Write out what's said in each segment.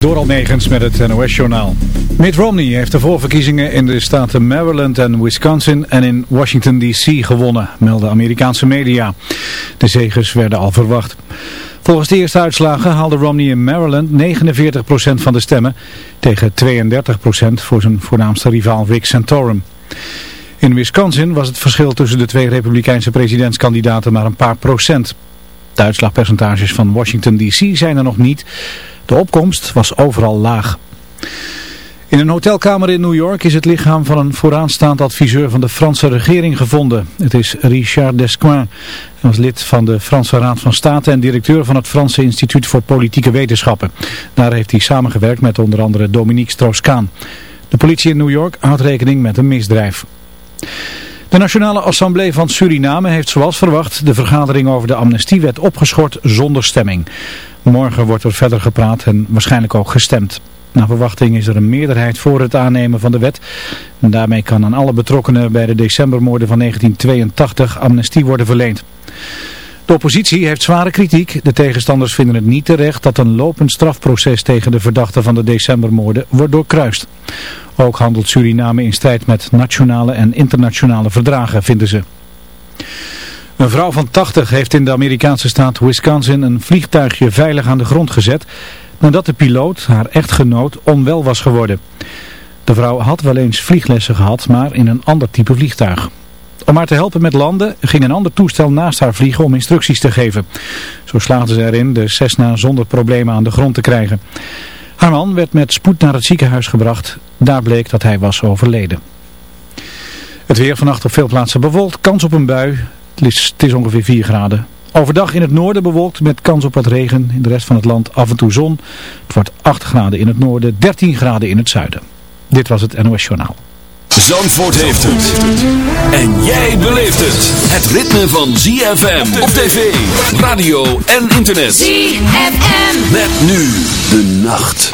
Door Almegens met het NOS-journaal. Mitt Romney heeft de voorverkiezingen in de staten Maryland en Wisconsin en in Washington D.C. gewonnen, melden Amerikaanse media. De zegers werden al verwacht. Volgens de eerste uitslagen haalde Romney in Maryland 49% van de stemmen tegen 32% voor zijn voornaamste rivaal Rick Santorum. In Wisconsin was het verschil tussen de twee republikeinse presidentskandidaten maar een paar procent. De uitslagpercentages van Washington D.C. zijn er nog niet... De opkomst was overal laag. In een hotelkamer in New York is het lichaam van een vooraanstaand adviseur van de Franse regering gevonden. Het is Richard Descoings. Hij was lid van de Franse Raad van State en directeur van het Franse Instituut voor Politieke Wetenschappen. Daar heeft hij samengewerkt met onder andere Dominique Strauss-Kaan. De politie in New York houdt rekening met een misdrijf. De Nationale Assemblée van Suriname heeft zoals verwacht de vergadering over de amnestiewet opgeschort zonder stemming. Morgen wordt er verder gepraat en waarschijnlijk ook gestemd. Naar verwachting is er een meerderheid voor het aannemen van de wet. En daarmee kan aan alle betrokkenen bij de decembermoorden van 1982 amnestie worden verleend. De oppositie heeft zware kritiek. De tegenstanders vinden het niet terecht dat een lopend strafproces tegen de verdachten van de decembermoorden wordt doorkruist. Ook handelt Suriname in strijd met nationale en internationale verdragen, vinden ze. Een vrouw van 80 heeft in de Amerikaanse staat Wisconsin een vliegtuigje veilig aan de grond gezet nadat de piloot, haar echtgenoot, onwel was geworden. De vrouw had wel eens vlieglessen gehad, maar in een ander type vliegtuig. Om haar te helpen met landen ging een ander toestel naast haar vliegen om instructies te geven. Zo slaagde ze erin de Cessna zonder problemen aan de grond te krijgen. Haar man werd met spoed naar het ziekenhuis gebracht. Daar bleek dat hij was overleden. Het weer vannacht op veel plaatsen bewolkt, kans op een bui. Het is ongeveer 4 graden. Overdag in het noorden bewolkt met kans op wat regen. In de rest van het land af en toe zon. Het wordt 8 graden in het noorden, 13 graden in het zuiden. Dit was het NOS Journaal. Zandvoort heeft het. En jij beleeft het. Het ritme van ZFM op tv, radio en internet. ZFM. Met nu de nacht.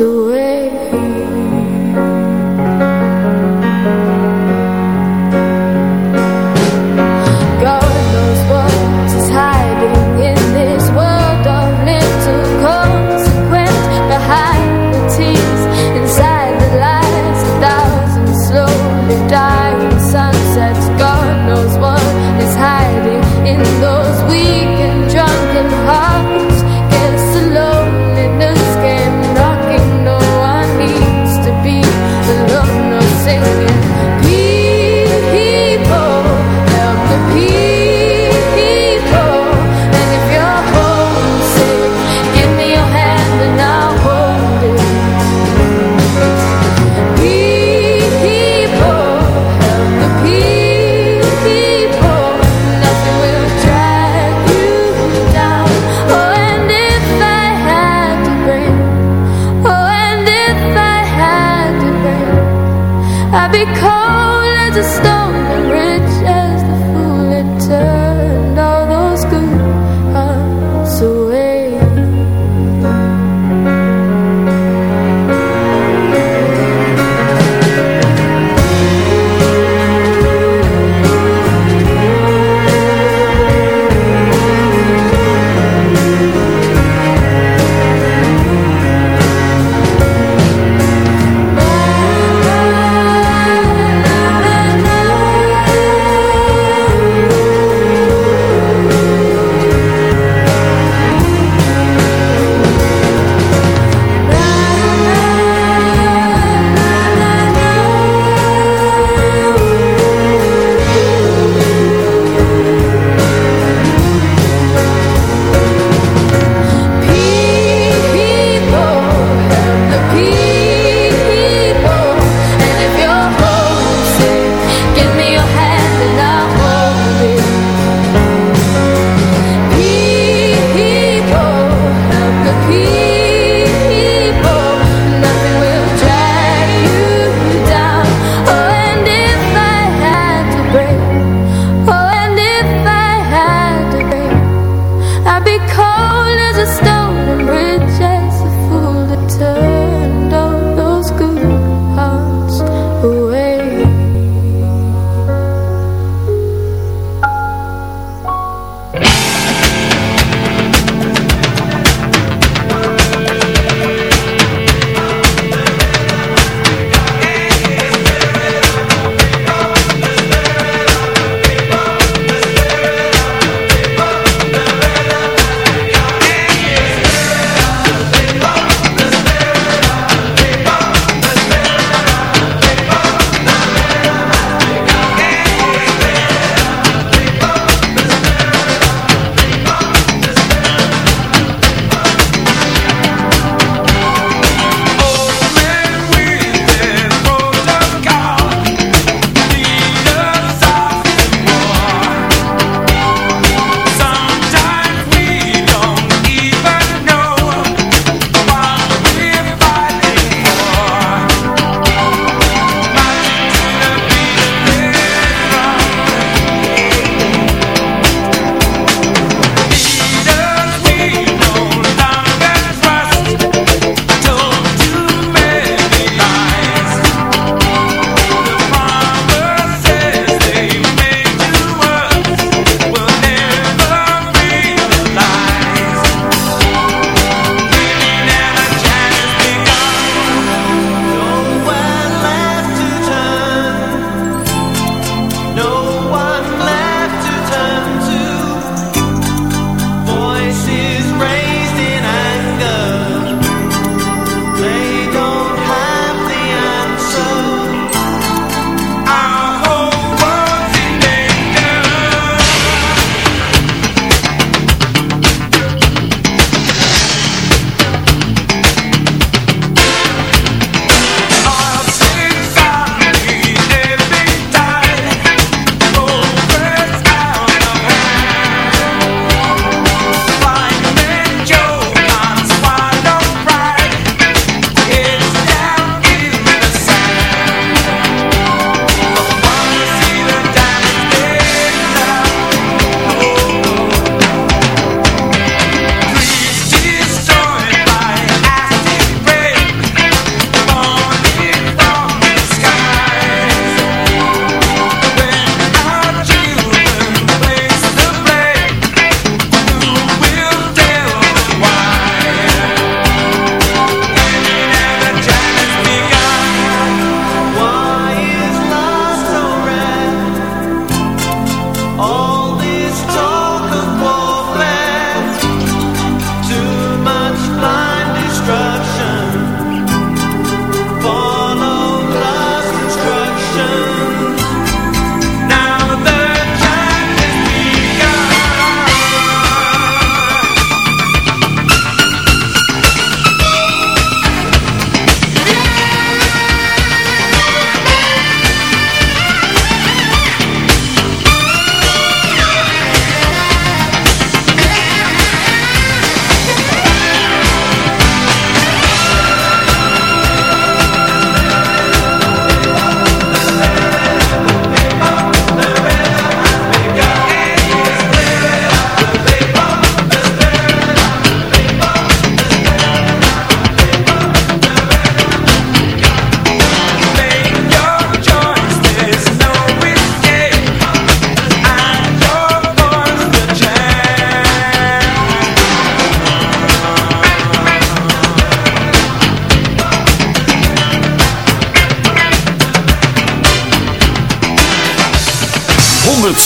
to.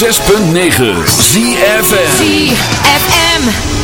106.9 ZFM ZFM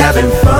having fun.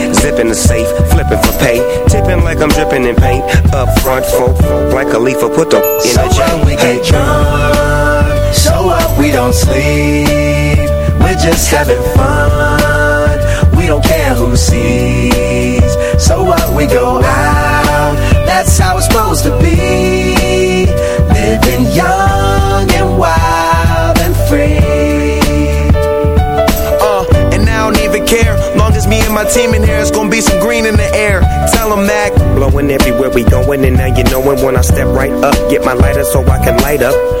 Zipping the safe, flipping for pay. Tipping like I'm dripping in paint. Up front, folk, like a leaf, put the in so a chain. we get drunk, so up, we don't sleep. We're just having fun. We don't care who sees. So what we go out, that's how it's supposed to be. Living young and wild and free. Uh, and my team in here, it's gonna be some green in the air. Tell them, Mac. Blowing everywhere we going, and now you knowin' when I step right up. Get my lighter so I can light up.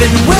been waiting.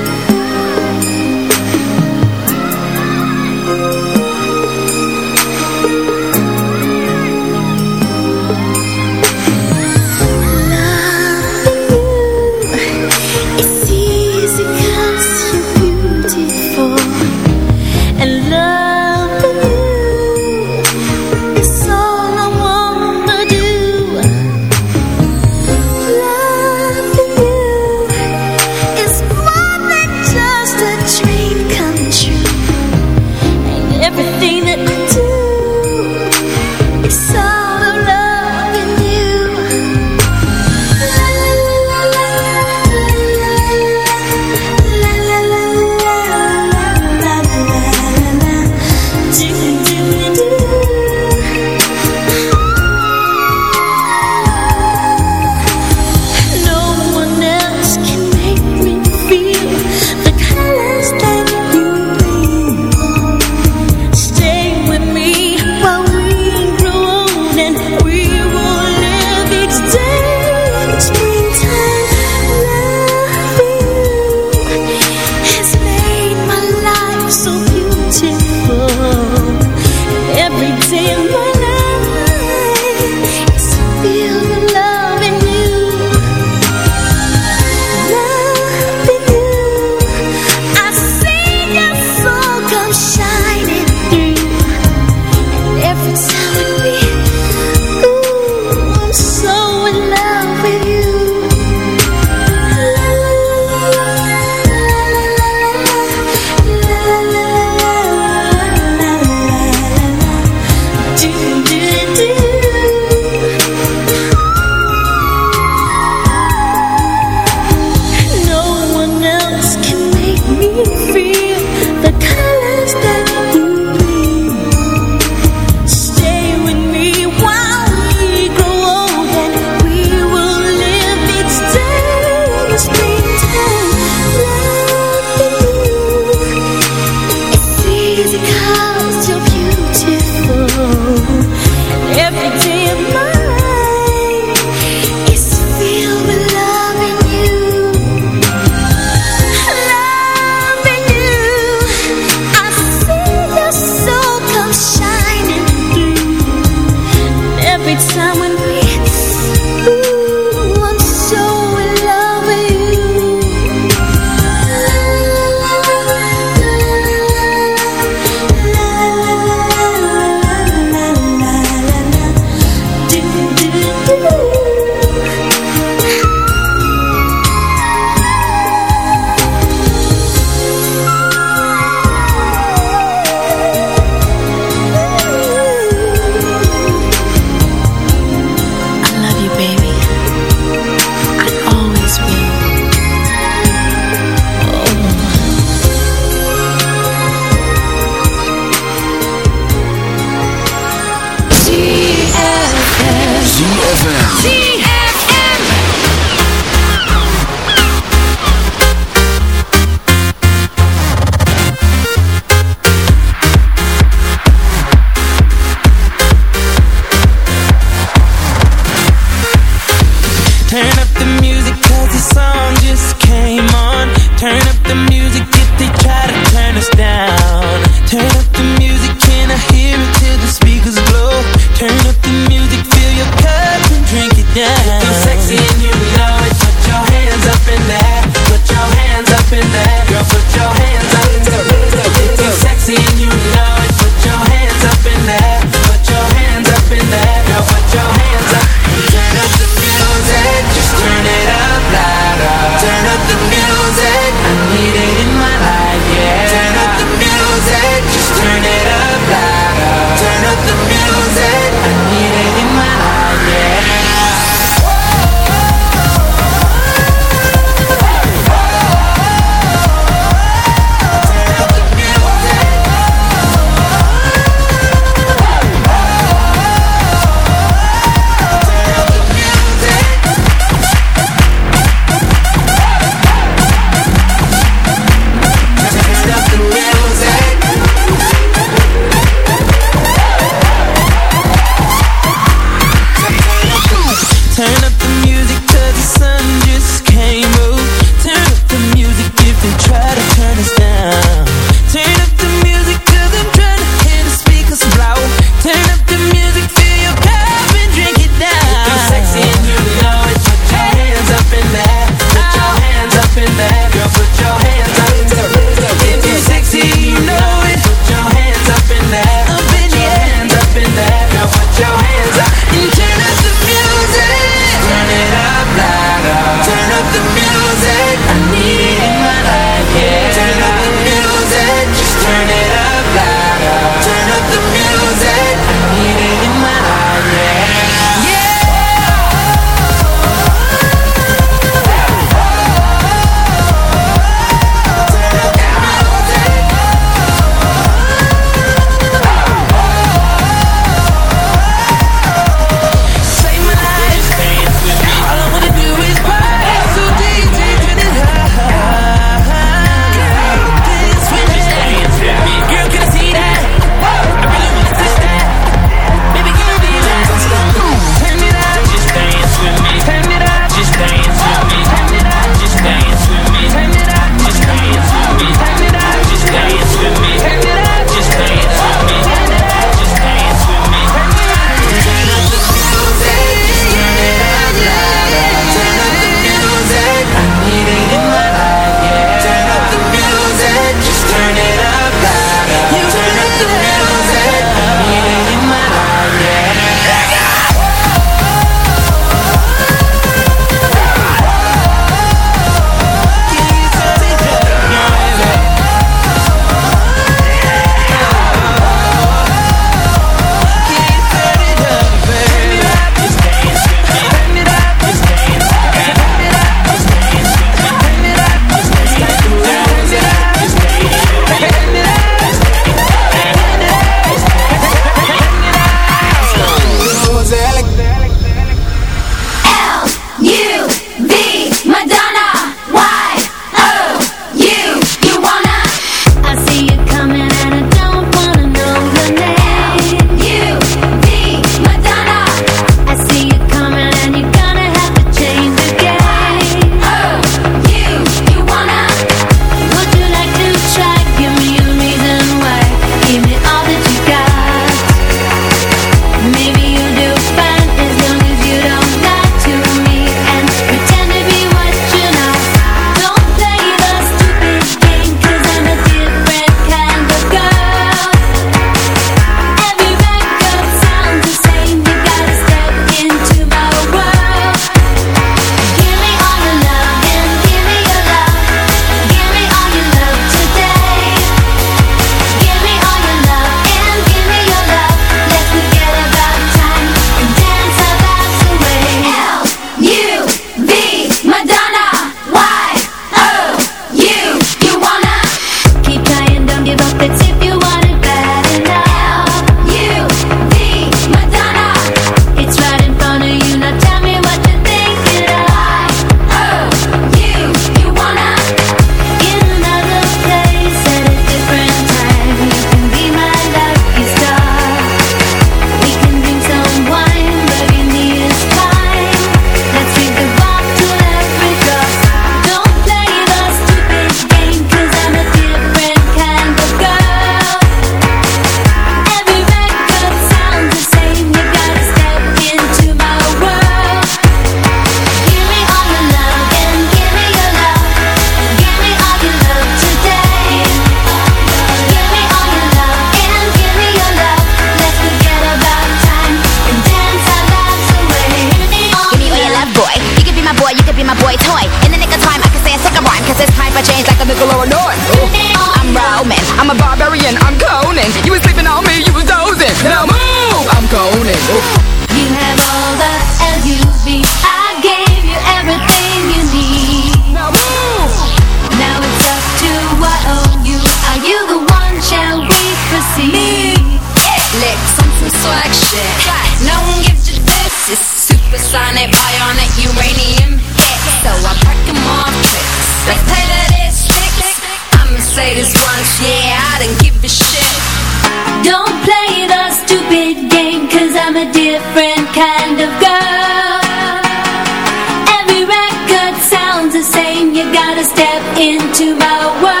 step into my world.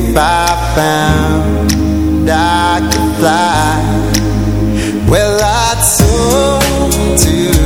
If I found I could fly Well I'd soar do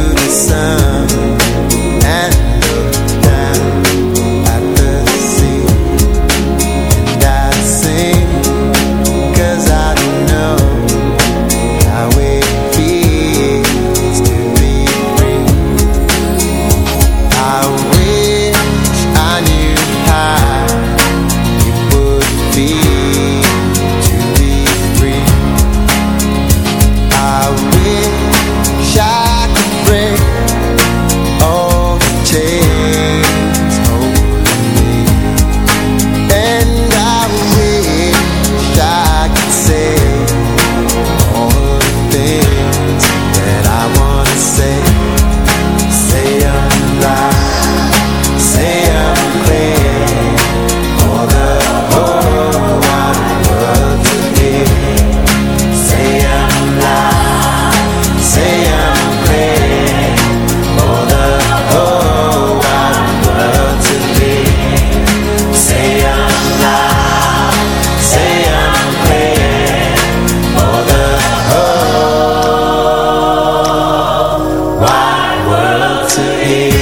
Ele.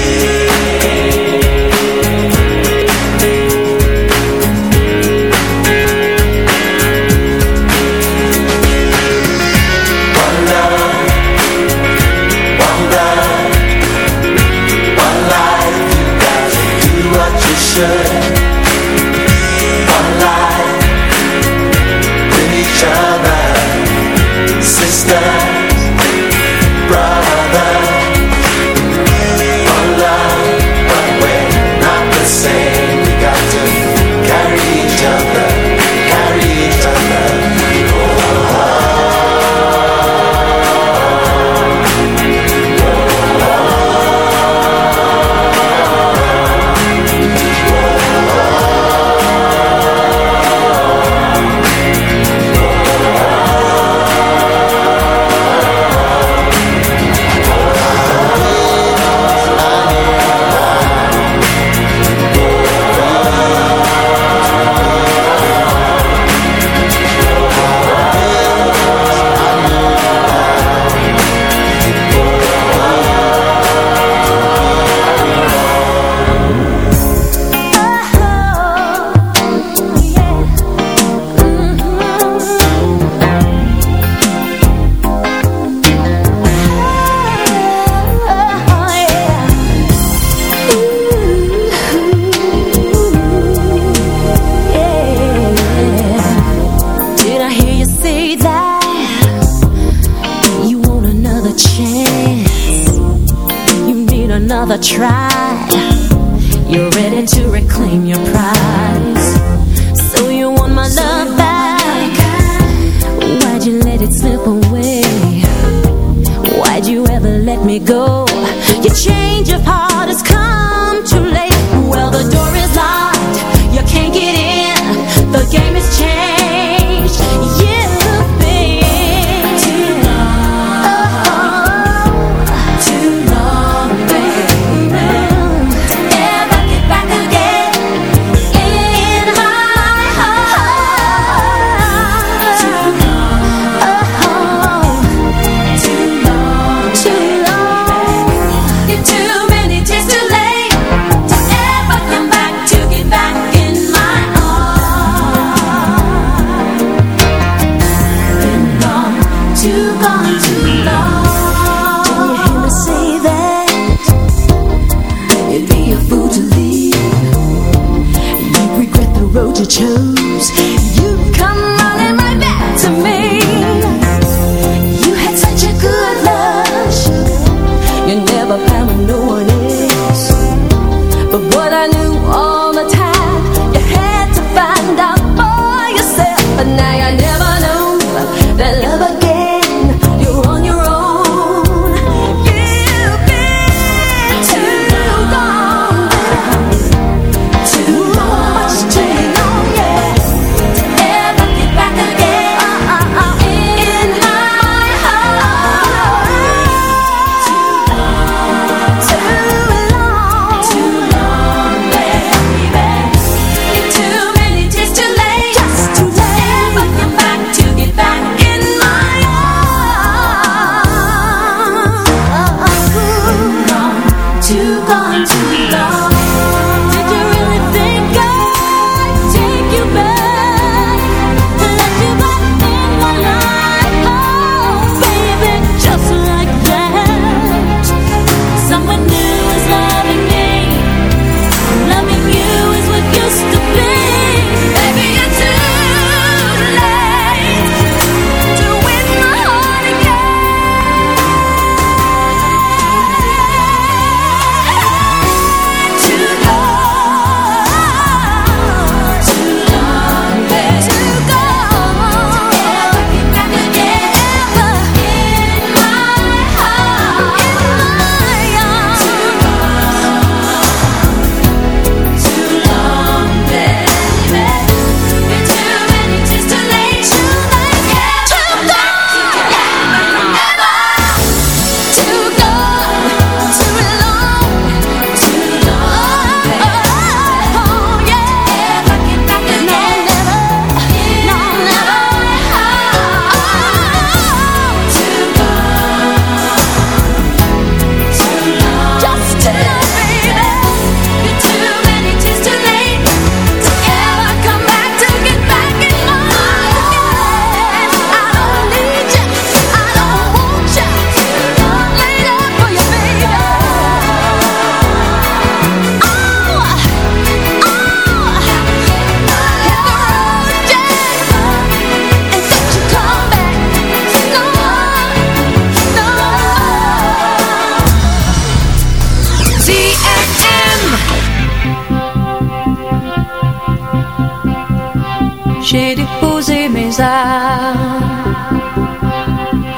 mes armes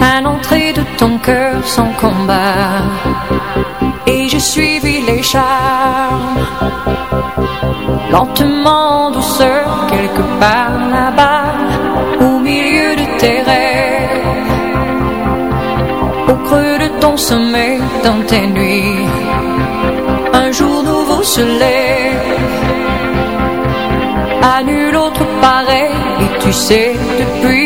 à l'entrée de ton cœur sans combat. Et j'ai suivi les charmes, lentement, en douceur, quelque part là-bas, au milieu de tes rêves, au creux de ton sommeil, dans tes nuits. Un jour nouveau se lève, à nul autre pareil You said to breathe.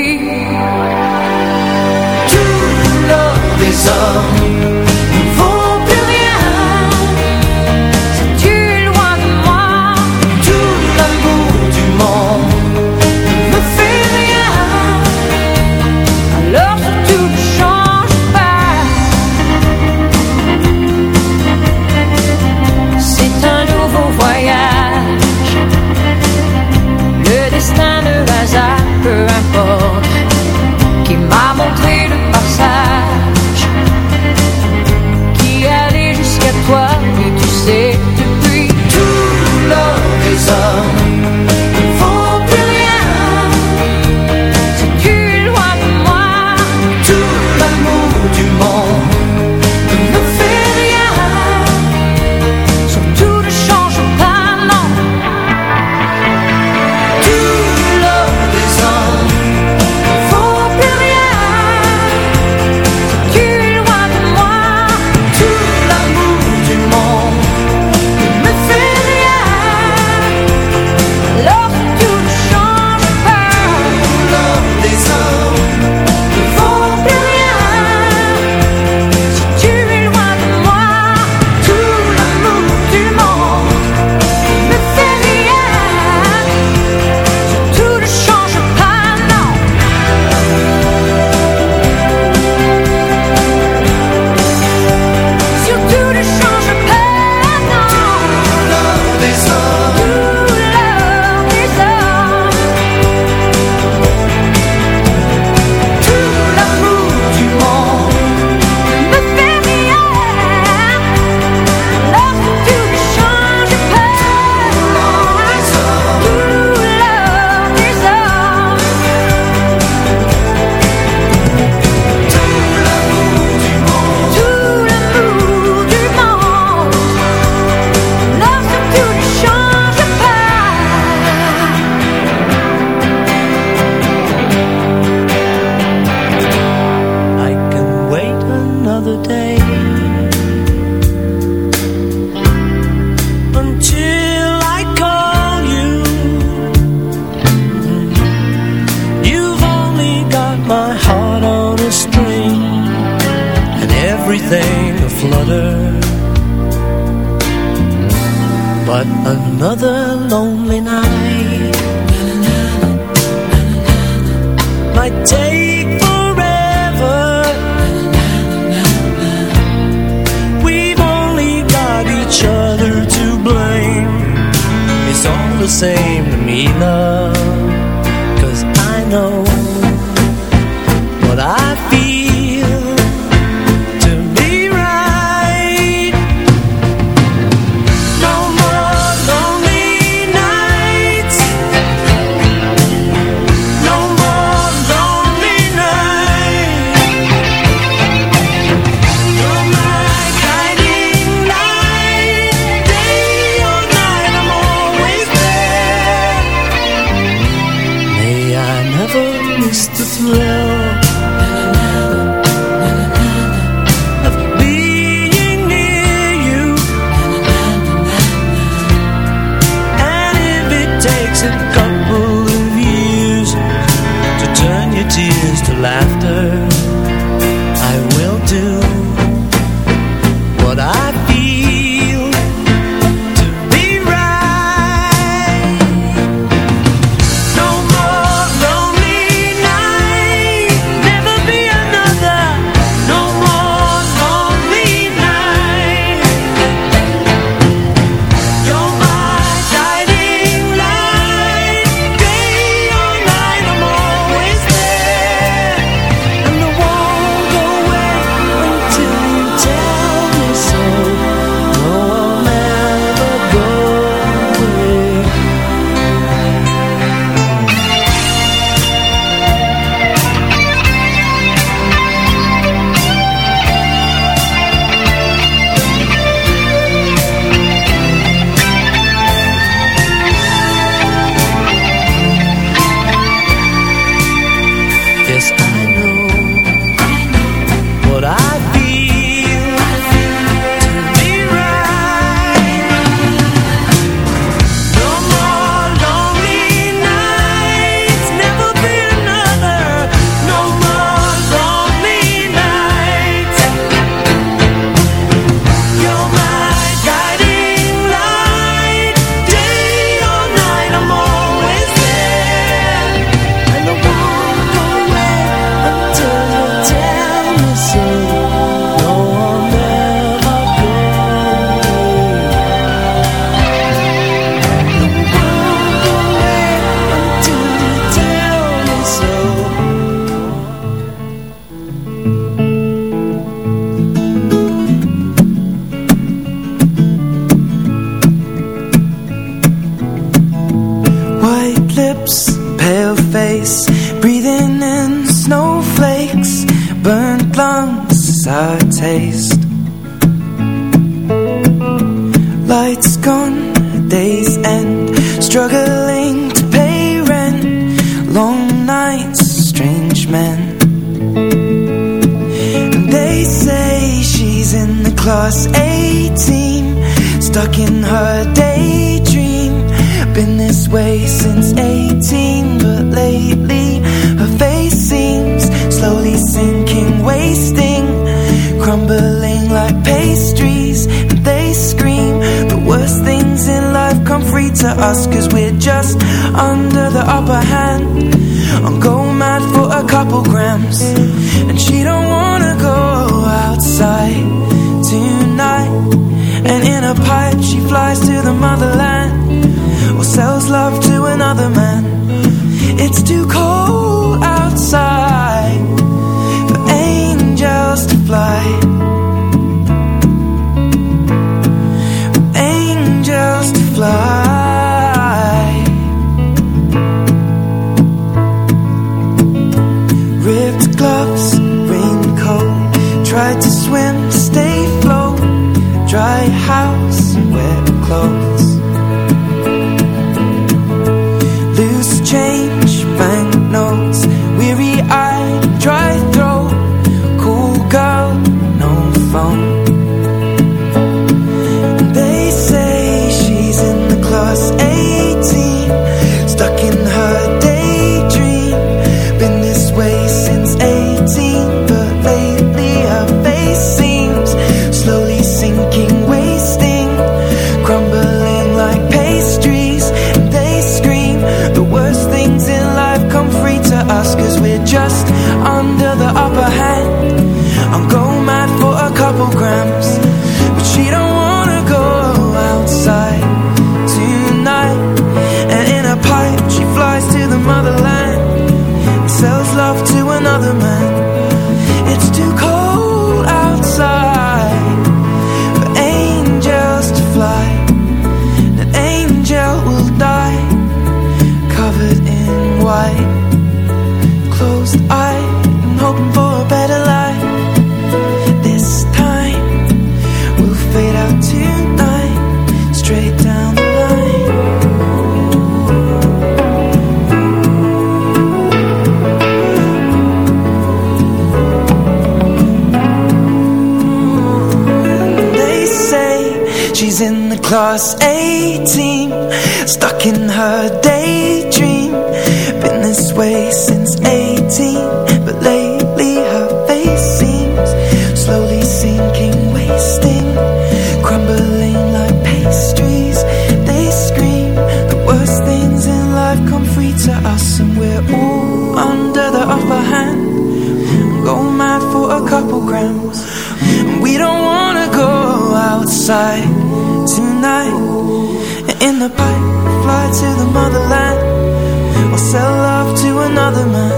another man.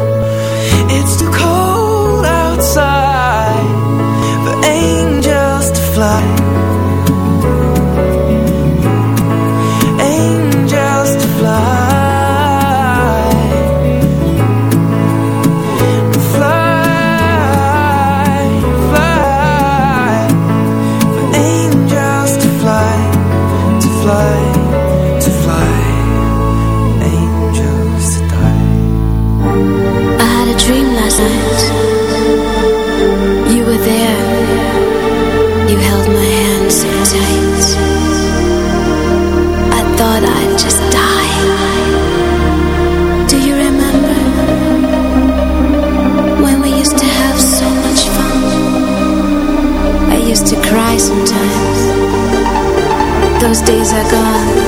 are gone.